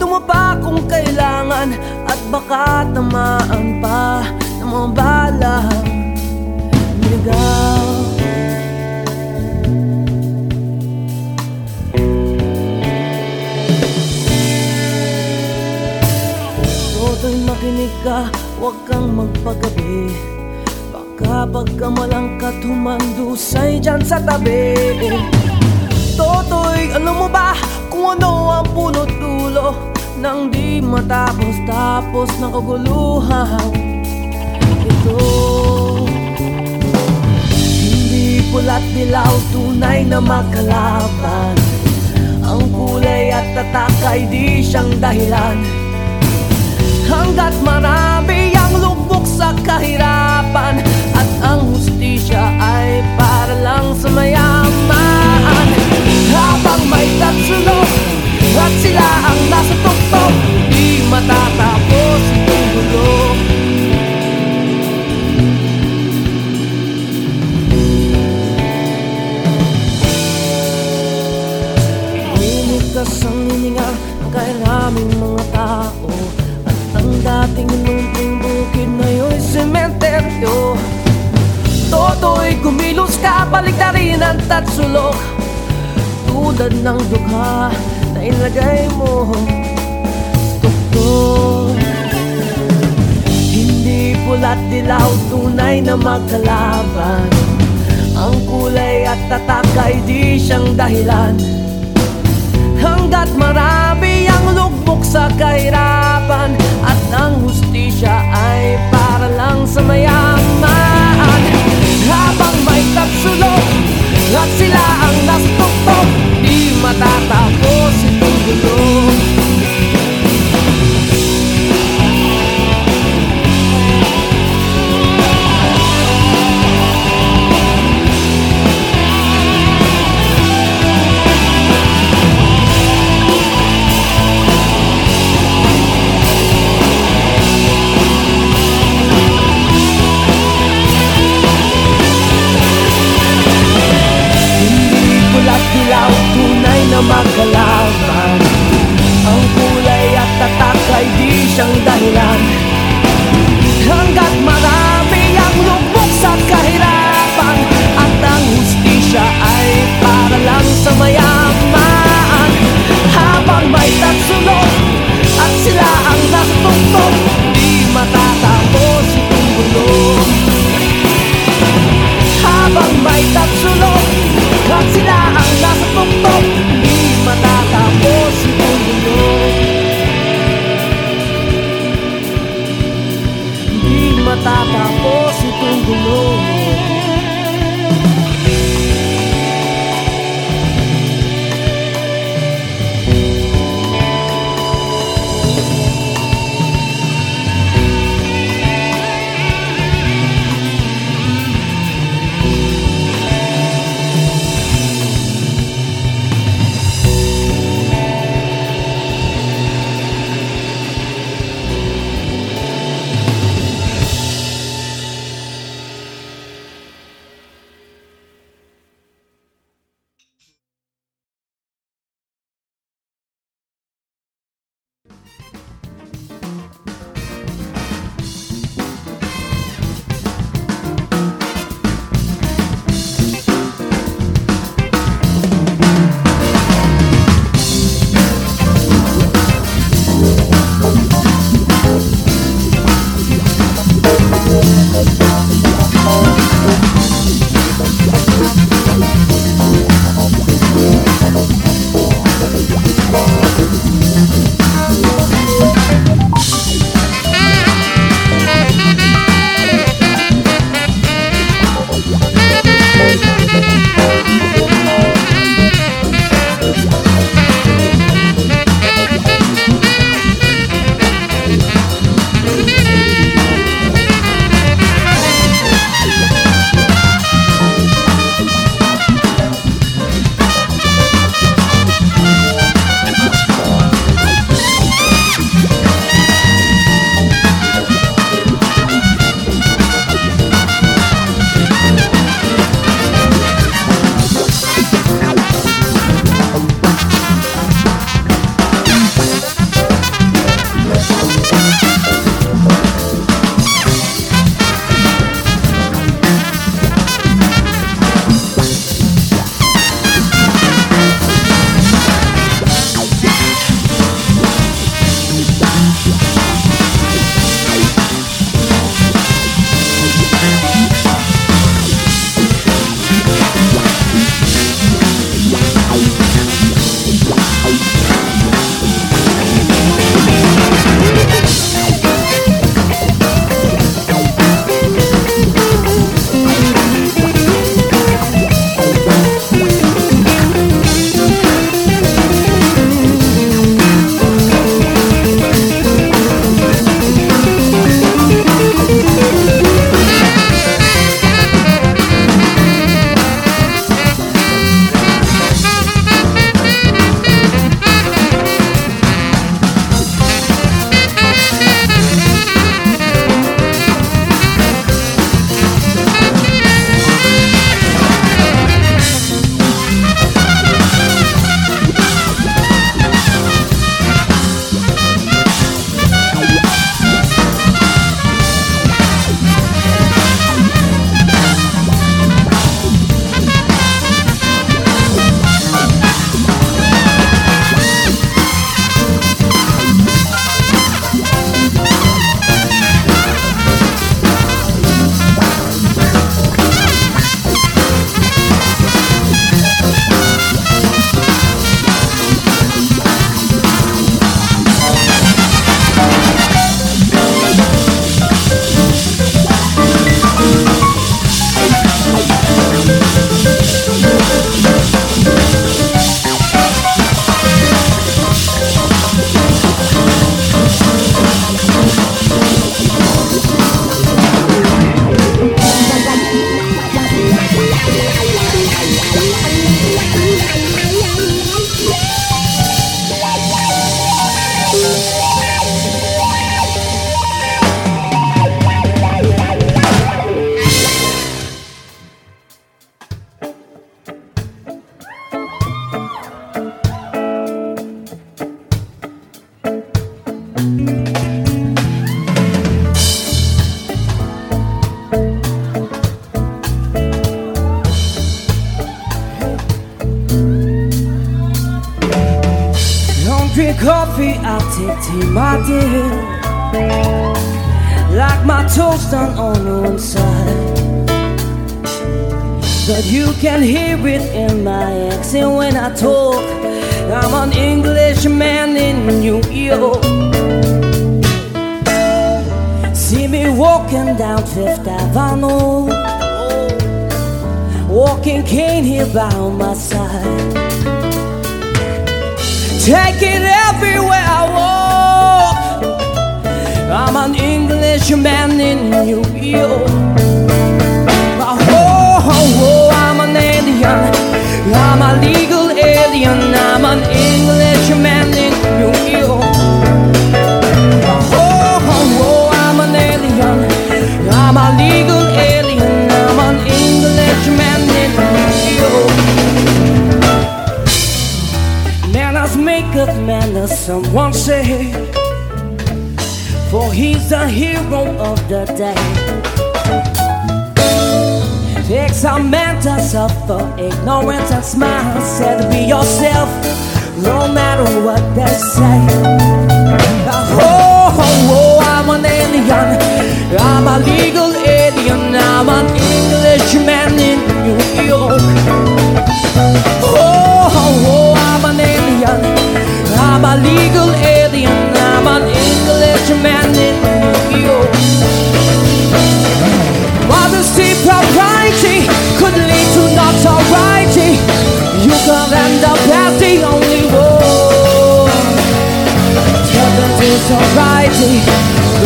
tumapa kung kailangan? At baka tamaan pa ng mga balang Niligaw. Toto'y makinig ka, huwag kang magpagabi. Baka pagkamalangkat humandusay dyan sa tabi. Totoy, alam mo ba kung ano ang punot Nang di matapos tapos ng kaguluhan. Ito Hindi pula't dilaw tunay na makalaban Ang kulay at tatak ay di siyang dahilan. Hanggat marami ang lubok sa kahirapan At ang hustisya ay para lang sa mayaman. Habang may tatsulo at sila ang nasa tuktok. Di matatapos itong gulo Limitas ang hininga ng kairaming mga tao. At ang dating lumping bukid na yun sementeryo. Toto'y kumilos ka, baliktarin ang tatsulok. Tulad ng dukha na ilagay mo. Tuktok Hindi pula't dilaw, tunay na magkalaban. Ang kulay at tatak ay di siyang dahilan. Hanggat marami ang lugbok sa kahirapan At ang hustisya ay para lang sa mayaman. Habang may tatsulok at sila ang nastuktok matatapos itong gulo tea, my dear. Like my toast done on one side. But you can hear it in my accent when I talk. I'm an Englishman in New York. See me walking down Fifth Avenue. Walking cane here by my side. Take it everywhere I walk. I'm an Englishman in New York. Oh, oh, oh, I'm an alien. I'm a legal alien. I'm an Englishman someone say. For he's the hero of the day. Takes a man to suffer, ignorance and smile. Said be yourself, no matter what they say. Oh, oh, oh, I'm an alien. I'm a legal alien. I'm an Englishman in New York. A legal alien. I'm an Englishman in New York. Modesty, propriety could lead to notoriety. You could end up as the only one. Turn to sobriety,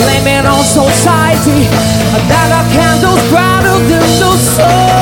blaming on society. That a candle's brighter than the soul.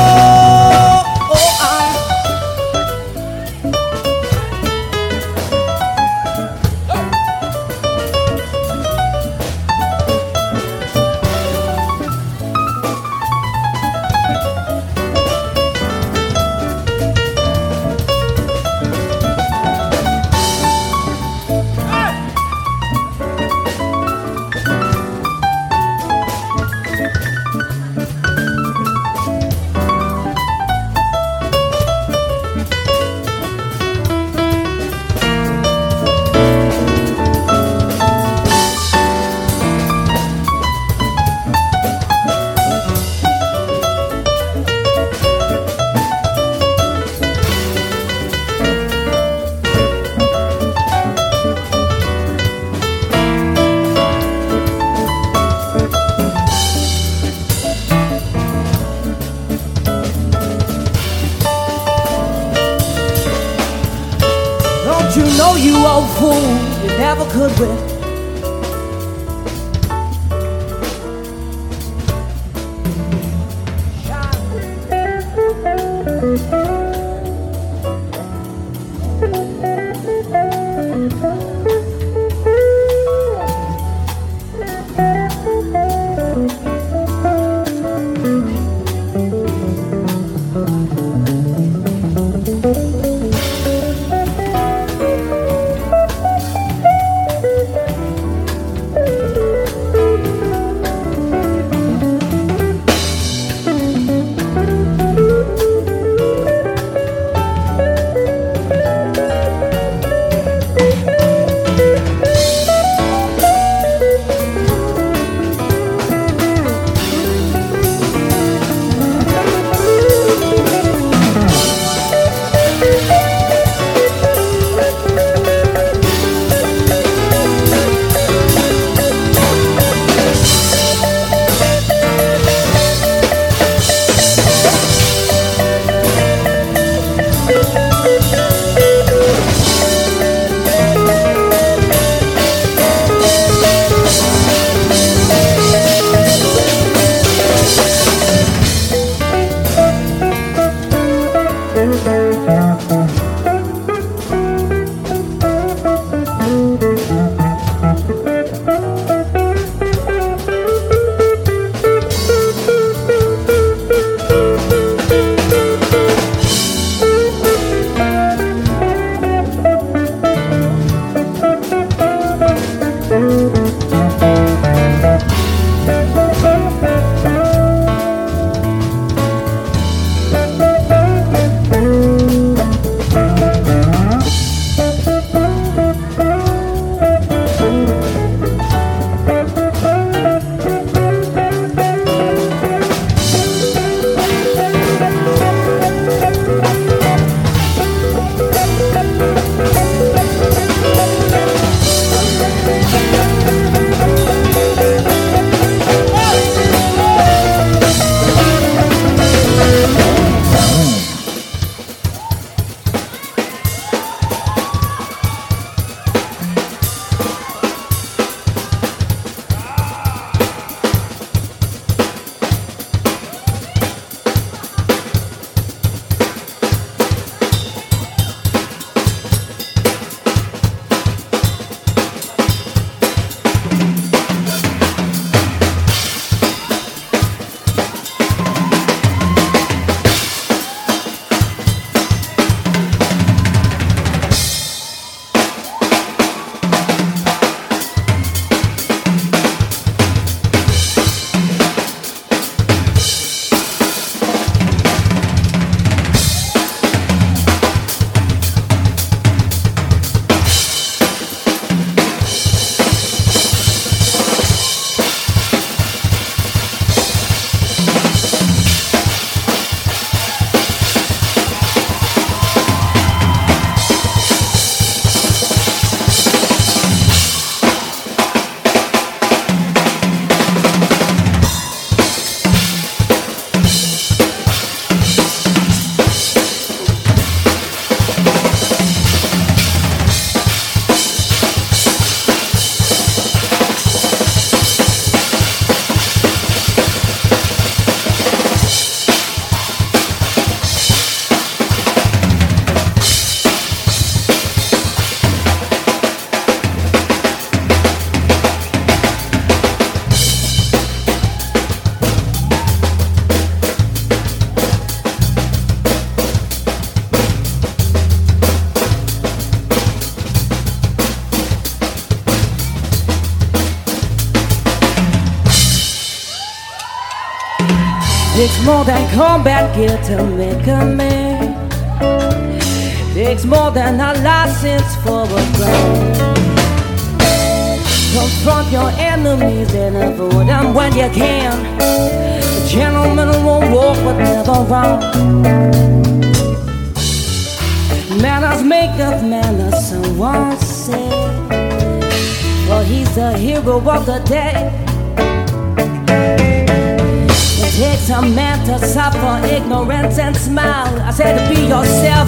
Combat to make a man. Takes more than a license for a gun. Confront your enemies and avoid them when you can. A gentleman won't walk but never run. Manners make of manners, someone said. For he's the hero of the day. It takes a man to suffer ignorance and smile. I said, to be yourself,